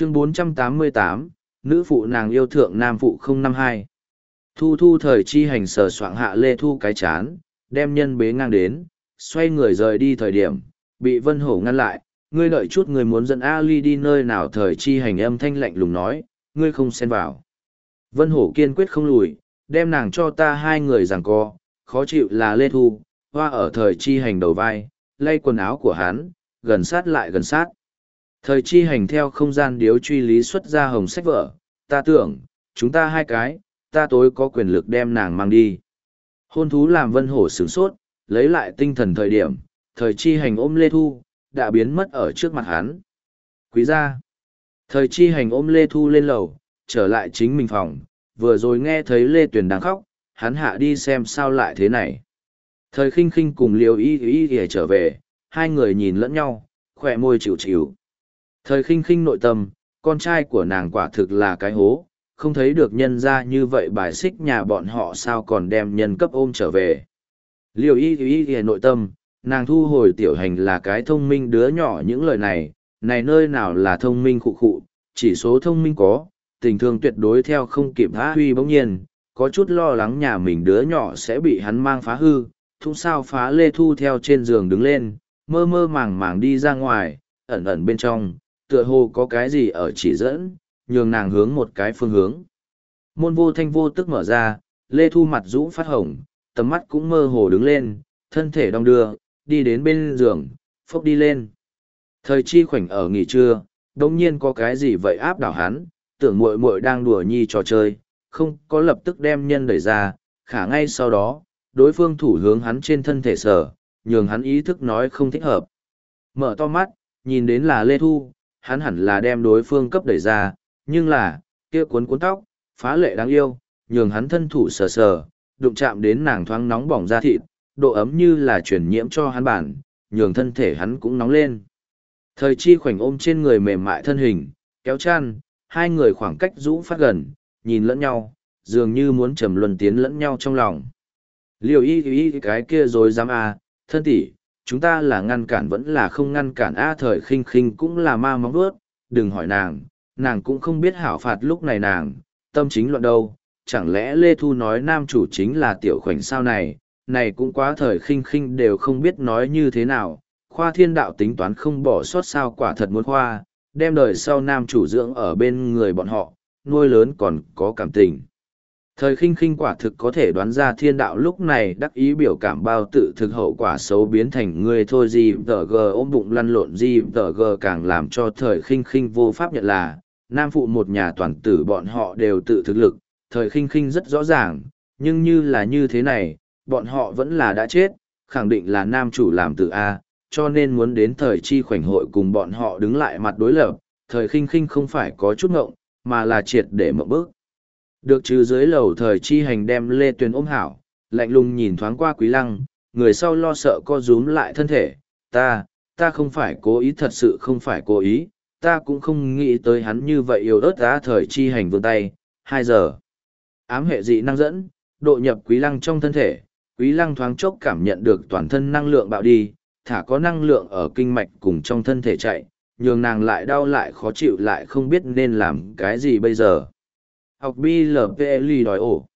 chương 488, nữ phụ nàng yêu thượng nam phụ 052. Thu thu thời chi hành sờ soạng hạ lê thu cái chán, đem nhân bế ngang đến, xoay người rời đi thời điểm, bị vân hổ ngăn lại, ngươi đợi chút người muốn dẫn Ali đi nơi nào thời chi hành âm thanh lạnh lùng nói, ngươi không xen vào. Vân hổ kiên quyết không lùi, đem nàng cho ta hai người giằng co, khó chịu là lê thu, hoa ở thời chi hành đầu vai, lay quần áo của hắn, gần sát lại gần sát. Thời chi hành theo không gian điếu truy lý xuất ra hồng sách vở, ta tưởng, chúng ta hai cái, ta tối có quyền lực đem nàng mang đi. Hôn thú làm vân hổ sướng sốt, lấy lại tinh thần thời điểm, thời chi hành ôm Lê Thu, đã biến mất ở trước mặt hắn. Quý gia. Thời chi hành ôm Lê Thu lên lầu, trở lại chính mình phòng, vừa rồi nghe thấy Lê Tuyền đang khóc, hắn hạ đi xem sao lại thế này. Thời khinh khinh cùng liều y y y trở về, hai người nhìn lẫn nhau, khỏe môi chịu chịu. Thời khinh khinh nội tâm, con trai của nàng quả thực là cái hố, không thấy được nhân ra như vậy bài xích nhà bọn họ sao còn đem nhân cấp ôm trở về. Liều y y y nội tâm, nàng thu hồi tiểu hành là cái thông minh đứa nhỏ những lời này, này nơi nào là thông minh khụ khụ, chỉ số thông minh có, tình thương tuyệt đối theo không kịp phá huy bỗng nhiên, có chút lo lắng nhà mình đứa nhỏ sẽ bị hắn mang phá hư, thung sao phá lê thu theo trên giường đứng lên, mơ mơ màng màng đi ra ngoài, ẩn ẩn bên trong, tựa hồ có cái gì ở chỉ dẫn, nhường nàng hướng một cái phương hướng. Môn vô thanh vô tức mở ra, lê thu mặt rũ phát hồng, tầm mắt cũng mơ hồ đứng lên, thân thể đong đưa, đi đến bên giường, phốc đi lên. Thời chi khoảnh ở nghỉ trưa, đồng nhiên có cái gì vậy áp đảo hắn, tưởng muội muội đang đùa nhi trò chơi, không có lập tức đem nhân đẩy ra, khả ngay sau đó, đối phương thủ hướng hắn trên thân thể sở, nhường hắn ý thức nói không thích hợp. Mở to mắt, nhìn đến là Lê Thu, hắn hẳn là đem đối phương cấp đẩy ra, nhưng là, kia cuốn cuốn tóc, phá lệ đáng yêu, nhường hắn thân thủ sờ sờ, đụng chạm đến nàng thoáng nóng bỏng da thịt, độ ấm như là truyền nhiễm cho hắn bản, nhường thân thể hắn cũng nóng lên. Thời chi khoảnh ôm trên người mềm mại thân hình, kéo chăn, hai người khoảng cách rũ phát gần, nhìn lẫn nhau, dường như muốn trầm luân tiến lẫn nhau trong lòng. Liều y y cái kia rồi dám à, thân tỷ, chúng ta là ngăn cản vẫn là không ngăn cản. A thời khinh khinh cũng là ma móng vuốt, đừng hỏi nàng, nàng cũng không biết hảo phạt lúc này nàng, tâm chính luận đâu, chẳng lẽ Lê Thu nói nam chủ chính là tiểu khoảnh sao này, này cũng quá thời khinh khinh đều không biết nói như thế nào, khoa thiên đạo tính toán không bỏ sót sao quả thật muốn khoa, đem đời sau nam chủ dưỡng ở bên người bọn họ, nuôi lớn còn có cảm tình. Thời khinh khinh quả thực có thể đoán ra thiên đạo lúc này đắc ý biểu cảm bao tự thực hậu quả xấu biến thành người thôi gì tờ g ôm bụng lăn lộn gì tờ g càng làm cho thời khinh khinh vô pháp nhận là, nam phụ một nhà toàn tử bọn họ đều tự thực lực, thời khinh khinh rất rõ ràng, nhưng như là như thế này, bọn họ vẫn là đã chết, khẳng định là nam chủ làm tự A, cho nên muốn đến thời chi khoảnh hội cùng bọn họ đứng lại mặt đối lập, thời khinh khinh không phải có chút ngộng, mà là triệt để mộng bước. Được trừ dưới lầu thời chi hành đem Lê Tuyền ôm hảo, lạnh lùng nhìn thoáng qua quý lăng, người sau lo sợ co rúm lại thân thể, ta, ta không phải cố ý thật sự không phải cố ý, ta cũng không nghĩ tới hắn như vậy yêu ớt giá thời chi hành vươn tay, hai giờ. Ám hệ dị năng dẫn, độ nhập quý lăng trong thân thể, quý lăng thoáng chốc cảm nhận được toàn thân năng lượng bạo đi, thả có năng lượng ở kinh mạch cùng trong thân thể chạy, nhường nàng lại đau lại khó chịu lại không biết nên làm cái gì bây giờ. Học BLPLI đòi ổ.